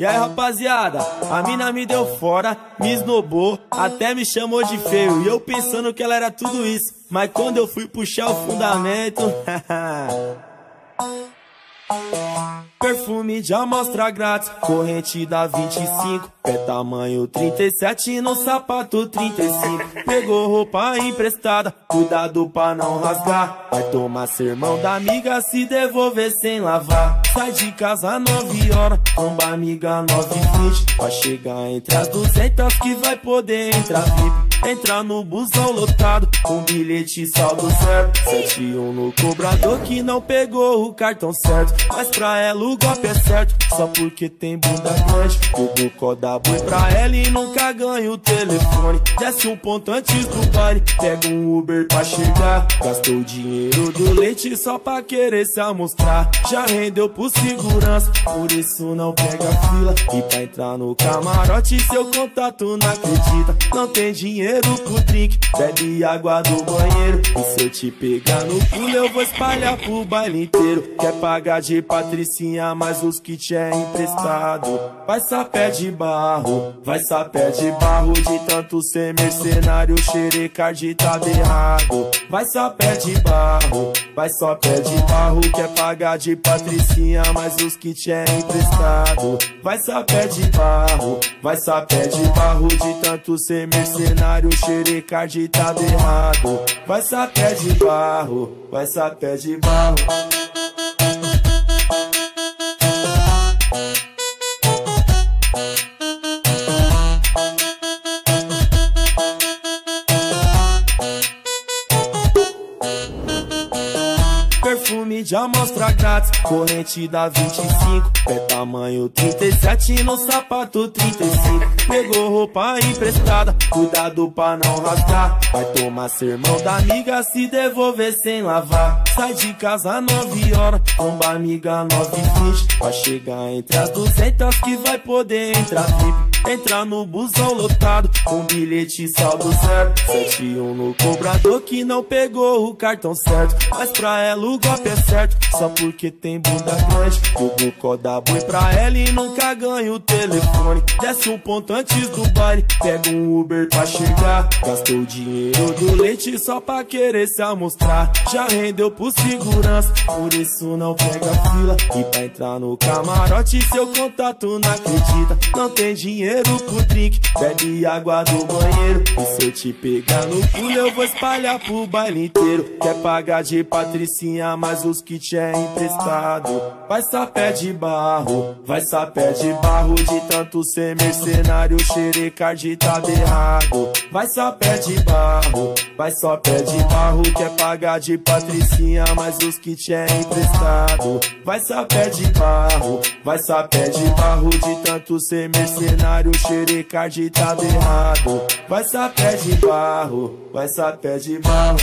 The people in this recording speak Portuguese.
E aí rapaziada, a mina me deu fora, me esnobou, até me chamou de feio. E eu pensando que ela era tudo isso, mas quando eu fui puxar o fundamento. Perfume de amostra grátis, corrente da 25, pé tamanho 37 no sapato 35. Pegou roupa emprestada, cuidado pra não rasgar. Vai tomar sermão da amiga se devolver sem lavar. Sai de casa 9 horas, tromba amiga 9 20 Vai chegar entre as 200 que vai poder entrar VIP. Entrar no busão lotado, com bilhete saldo certo. 71 no cobrador que não pegou o cartão certo. Mas pra ela o golpe é certo, só porque tem bunda grande. O bucó dá boi pra ela e nunca ganha o telefone. Desce um ponto antes do baile, pega um Uber pra chegar. Gastou o dinheiro do leite só pra querer se amostrar. Já rendeu pro segurança, por isso não pega fila. E pra entrar no camarote, seu contato não acredita. Não tem dinheiro dinheiro pro drink, bebe água do banheiro. E se eu te pegar no pulo, eu vou espalhar pro baile inteiro. Quer pagar de patricinha, mas os kits é emprestado. Vai sapé de barro, vai sapé de barro. De tanto ser mercenário, xerecard tá errado. Vai sapé de barro, vai só pé de barro. Quer pagar de patricinha, mas os kits é emprestado. Vai sapé de barro, vai sapé de barro. De tanto ser mercenário o xerecard tá errado. Vai sapé de barro, vai sapé de barro. Perfume de amostra grátis. Corrente da 25 Pé tamanho 37 no sapato 35 Pegou roupa emprestada. Cuidado pra não rasgar. Vai tomar sermão da amiga Se devolver sem lavar. Sai de casa 9 horas Tomba amiga 9 20 Vai chegar entre as 200 Que vai poder entrar VIP Entrar no busão lotado Com bilhete saldo certo 71 no cobrador que não pegou o cartão certo. Mas pra ela o golpe é certo Só porque tem bunda grande. O bucó dá boi pra ela e nunca ganha o telefone. Desce um ponto antes do baile Pega um Uber pra chegar. Gastou o dinheiro do leite só pra querer se amostrar. Já rendeu pro segurança Por isso não pega fila. E pra entrar no camarote seu contato não acredita. Não tem dinheiro pro drink Bebe água do banheiro. E se eu te pegar no pulo eu vou espalhar pro baile inteiro. Quer pagar de patricinha mas os kits é emprestado. Vai sapé de barro, vai sapé de barro. De tanto ser mercenário, xerecard tá errado Vai sapé de barro, vai sapé de barro. Quer pagar de patricinha, mas os kits é emprestado. Vai sapé de barro, vai sapé de barro. De tanto ser mercenário, xerecard tá errado Vai sapé de barro, vai sapé de barro